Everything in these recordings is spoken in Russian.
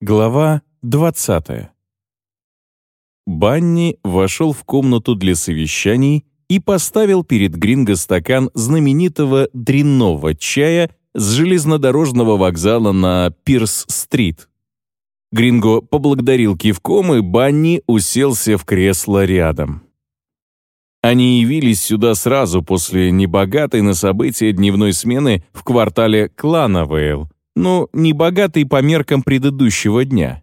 Глава 20. Банни вошел в комнату для совещаний и поставил перед Гринго стакан знаменитого дрянного чая с железнодорожного вокзала на Пирс-стрит. Гринго поблагодарил кивком, и Банни уселся в кресло рядом. Они явились сюда сразу после небогатой на события дневной смены в квартале Клановейл, ну, небогатой по меркам предыдущего дня.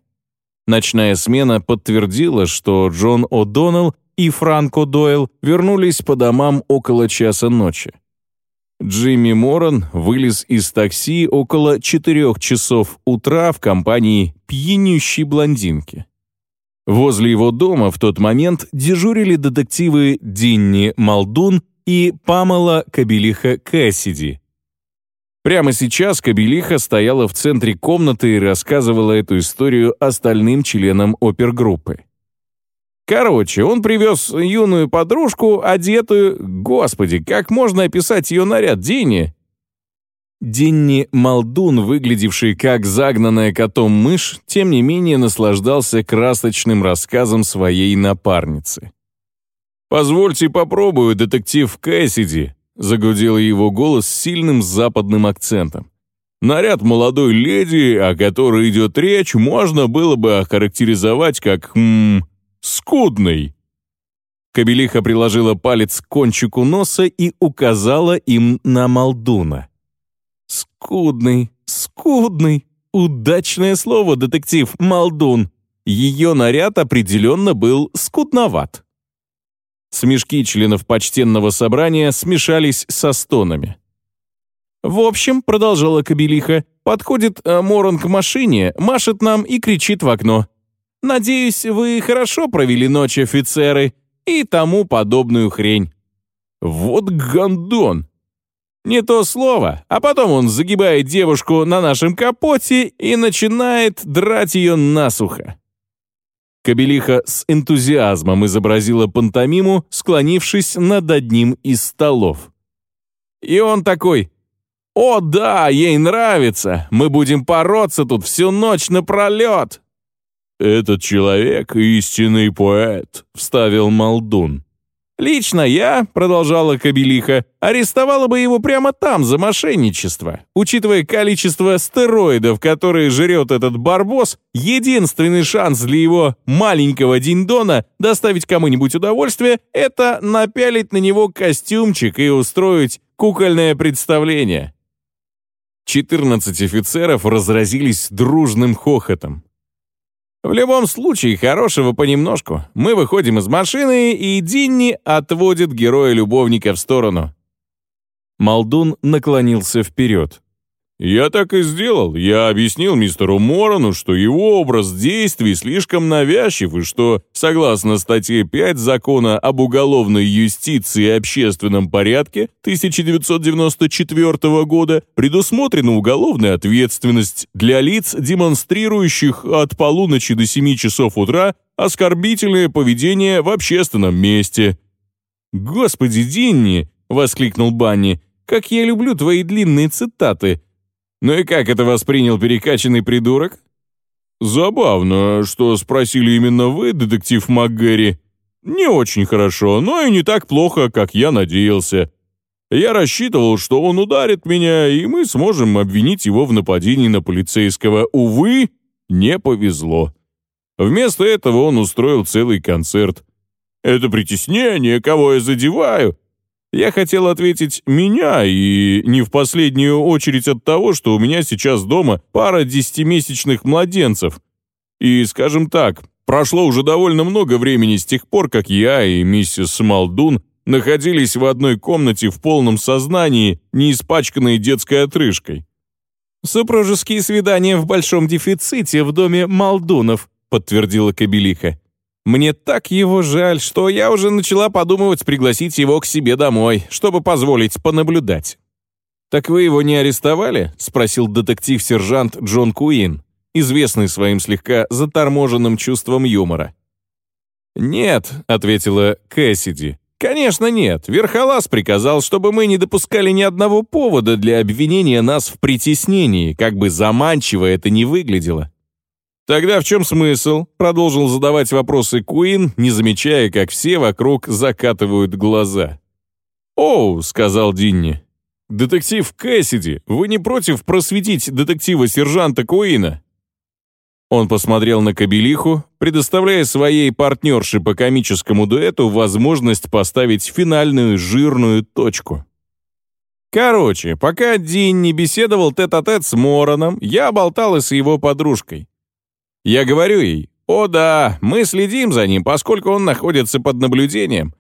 Ночная смена подтвердила, что Джон О'Доннелл и Франко Дойл вернулись по домам около часа ночи. Джимми Моран вылез из такси около четырех часов утра в компании пьянющей блондинки. Возле его дома в тот момент дежурили детективы Динни Малдун и Памела Кабелиха Кэссиди. Прямо сейчас Кабелиха стояла в центре комнаты и рассказывала эту историю остальным членам опергруппы. Короче, он привез юную подружку, одетую... Господи, как можно описать ее наряд, Динни? Динни Малдун, выглядевший как загнанная котом мышь, тем не менее наслаждался красочным рассказом своей напарницы. «Позвольте попробую, детектив Кэссиди», — загудел его голос с сильным западным акцентом. «Наряд молодой леди, о которой идет речь, можно было бы охарактеризовать как, хм, скудный». Кабелиха приложила палец к кончику носа и указала им на Малдуна. Скудный, скудный. Удачное слово, детектив Малдун. Ее наряд определенно был скудноват. Смешки членов почтенного собрания смешались со стонами. «В общем», — продолжала Кабелиха, подходит э, Морон к машине, машет нам и кричит в окно. «Надеюсь, вы хорошо провели ночь, офицеры», и тому подобную хрень. Вот гандон! Не то слово, а потом он загибает девушку на нашем капоте и начинает драть ее насухо. Кабелиха с энтузиазмом изобразила пантомиму, склонившись над одним из столов. И он такой «О да, ей нравится! Мы будем бороться тут всю ночь напролет!» «Этот человек — истинный поэт», — вставил Малдун. «Лично я», — продолжала Кабелиха, «арестовала бы его прямо там за мошенничество. Учитывая количество стероидов, которые жрет этот барбос, единственный шанс для его маленького диндона доставить кому-нибудь удовольствие — это напялить на него костюмчик и устроить кукольное представление». Четырнадцать офицеров разразились дружным хохотом. В любом случае, хорошего понемножку. Мы выходим из машины, и Динни отводит героя-любовника в сторону. Малдун наклонился вперед. «Я так и сделал. Я объяснил мистеру Морону, что его образ действий слишком навязчив и что, согласно статье 5 Закона об уголовной юстиции и общественном порядке 1994 года, предусмотрена уголовная ответственность для лиц, демонстрирующих от полуночи до 7 часов утра оскорбительное поведение в общественном месте». «Господи, Динни!» — воскликнул Банни. «Как я люблю твои длинные цитаты!» Ну и как это воспринял перекачанный придурок? Забавно, что спросили именно вы, детектив МакГэри. Не очень хорошо, но и не так плохо, как я надеялся. Я рассчитывал, что он ударит меня, и мы сможем обвинить его в нападении на полицейского. Увы, не повезло. Вместо этого он устроил целый концерт. Это притеснение, кого я задеваю, я хотел ответить «меня» и не в последнюю очередь от того, что у меня сейчас дома пара десятимесячных младенцев. И, скажем так, прошло уже довольно много времени с тех пор, как я и миссис Малдун находились в одной комнате в полном сознании, не испачканной детской отрыжкой. «Супружеские свидания в большом дефиците в доме Малдунов», подтвердила Кабелиха. Мне так его жаль, что я уже начала подумывать пригласить его к себе домой, чтобы позволить понаблюдать». «Так вы его не арестовали?» — спросил детектив-сержант Джон Куин, известный своим слегка заторможенным чувством юмора. «Нет», — ответила Кэссиди. «Конечно нет. Верхолаз приказал, чтобы мы не допускали ни одного повода для обвинения нас в притеснении, как бы заманчиво это ни выглядело. «Тогда в чем смысл?» — продолжил задавать вопросы Куин, не замечая, как все вокруг закатывают глаза. «Оу», — сказал Динни. «Детектив Кэссиди, вы не против просветить детектива-сержанта Куина?» Он посмотрел на Кабелиху, предоставляя своей партнерше по комическому дуэту возможность поставить финальную жирную точку. Короче, пока Дин не беседовал тет-а-тет -тет с Мороном, я болтал и с его подружкой. Я говорю ей, «О да, мы следим за ним, поскольку он находится под наблюдением».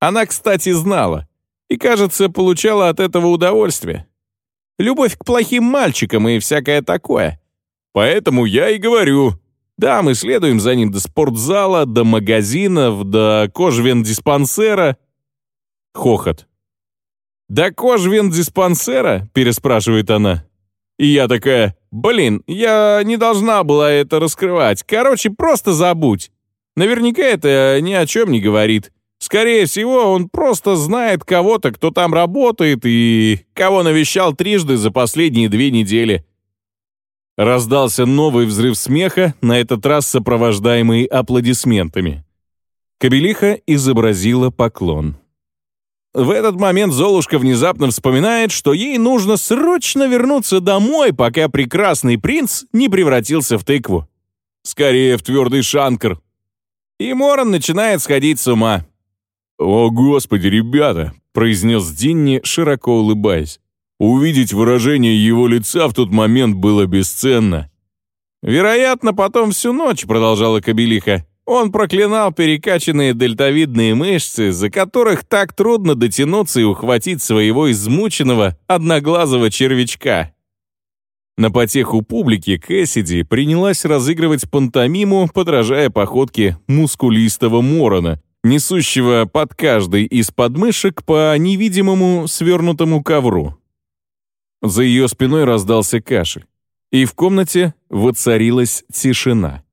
Она, кстати, знала и, кажется, получала от этого удовольствие. Любовь к плохим мальчикам и всякое такое. Поэтому я и говорю, да, мы следуем за ним до спортзала, до магазинов, до кожвен-диспансера. Хохот. «До кожвен-диспансера?» — переспрашивает она. И я такая, блин, я не должна была это раскрывать. Короче, просто забудь. Наверняка это ни о чем не говорит. Скорее всего, он просто знает кого-то, кто там работает и кого навещал трижды за последние две недели. Раздался новый взрыв смеха, на этот раз сопровождаемый аплодисментами. Кабелиха изобразила поклон. В этот момент Золушка внезапно вспоминает, что ей нужно срочно вернуться домой, пока прекрасный принц не превратился в тыкву. Скорее, в твердый шанкр. И Моран начинает сходить с ума. «О, Господи, ребята!» — произнес Динни, широко улыбаясь. Увидеть выражение его лица в тот момент было бесценно. «Вероятно, потом всю ночь», — продолжала Кабелиха. Он проклинал перекачанные дельтовидные мышцы, за которых так трудно дотянуться и ухватить своего измученного одноглазого червячка. На потеху публики Кэссиди принялась разыгрывать пантомиму, подражая походке мускулистого Морона, несущего под каждой из подмышек по невидимому свернутому ковру. За ее спиной раздался кашель, и в комнате воцарилась тишина.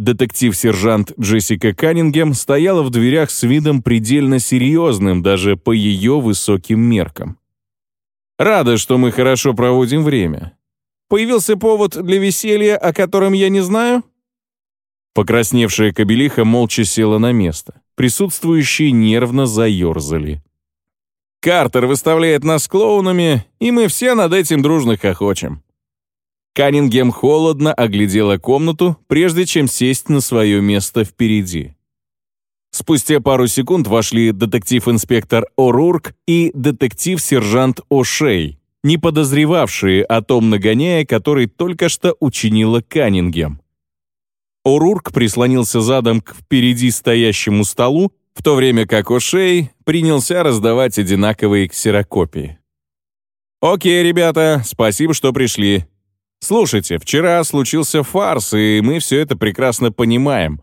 Детектив-сержант Джессика Каннингем стояла в дверях с видом предельно серьезным даже по ее высоким меркам. «Рада, что мы хорошо проводим время. Появился повод для веселья, о котором я не знаю?» Покрасневшая кобелиха молча села на место. Присутствующие нервно заерзали. «Картер выставляет нас клоунами, и мы все над этим дружно хохочем. Каннингем холодно оглядела комнату, прежде чем сесть на свое место впереди. Спустя пару секунд вошли детектив-инспектор О'Рурк и детектив-сержант О'Шей, не подозревавшие о том нагоняе, который только что учинила Каннингем. О'Рурк прислонился задом к впереди стоящему столу, в то время как О'Шей принялся раздавать одинаковые ксерокопии. «Окей, ребята, спасибо, что пришли. Слушайте, вчера случился фарс, и мы все это прекрасно понимаем.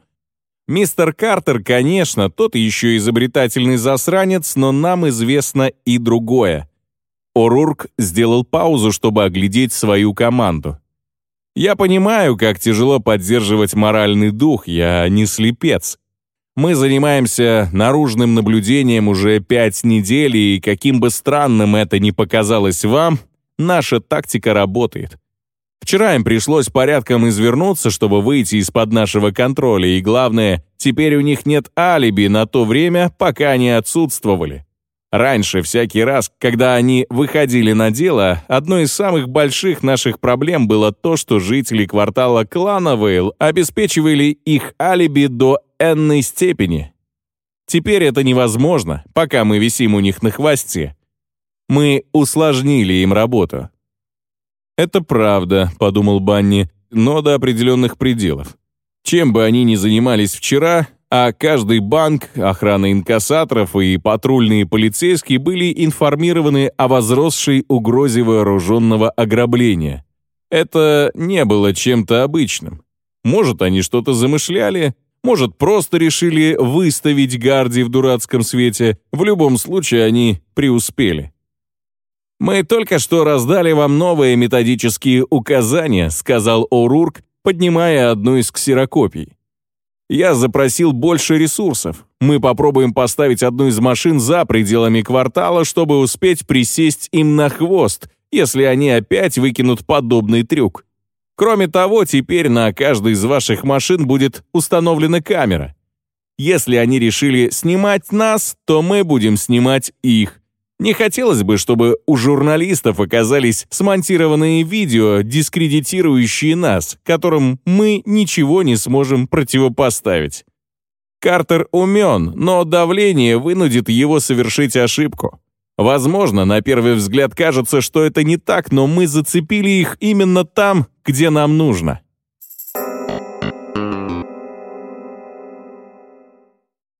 Мистер Картер, конечно, тот еще изобретательный засранец, но нам известно и другое. О'Рурк сделал паузу, чтобы оглядеть свою команду. Я понимаю, как тяжело поддерживать моральный дух, я не слепец. Мы занимаемся наружным наблюдением уже пять недель, и каким бы странным это ни показалось вам, наша тактика работает. Вчера им пришлось порядком извернуться, чтобы выйти из-под нашего контроля, и главное, теперь у них нет алиби на то время, пока они отсутствовали. Раньше, всякий раз, когда они выходили на дело, одной из самых больших наших проблем было то, что жители квартала Клановейл обеспечивали их алиби до энной степени. Теперь это невозможно, пока мы висим у них на хвосте. Мы усложнили им работу. «Это правда», — подумал Банни, «но до определенных пределов. Чем бы они ни занимались вчера, а каждый банк, охрана инкассаторов и патрульные полицейские были информированы о возросшей угрозе вооруженного ограбления. Это не было чем-то обычным. Может, они что-то замышляли, может, просто решили выставить Гарди в дурацком свете. В любом случае, они преуспели. «Мы только что раздали вам новые методические указания», сказал О'Рурк, поднимая одну из ксерокопий. «Я запросил больше ресурсов. Мы попробуем поставить одну из машин за пределами квартала, чтобы успеть присесть им на хвост, если они опять выкинут подобный трюк. Кроме того, теперь на каждой из ваших машин будет установлена камера. Если они решили снимать нас, то мы будем снимать их. Не хотелось бы, чтобы у журналистов оказались смонтированные видео, дискредитирующие нас, которым мы ничего не сможем противопоставить. Картер умен, но давление вынудит его совершить ошибку. Возможно, на первый взгляд кажется, что это не так, но мы зацепили их именно там, где нам нужно.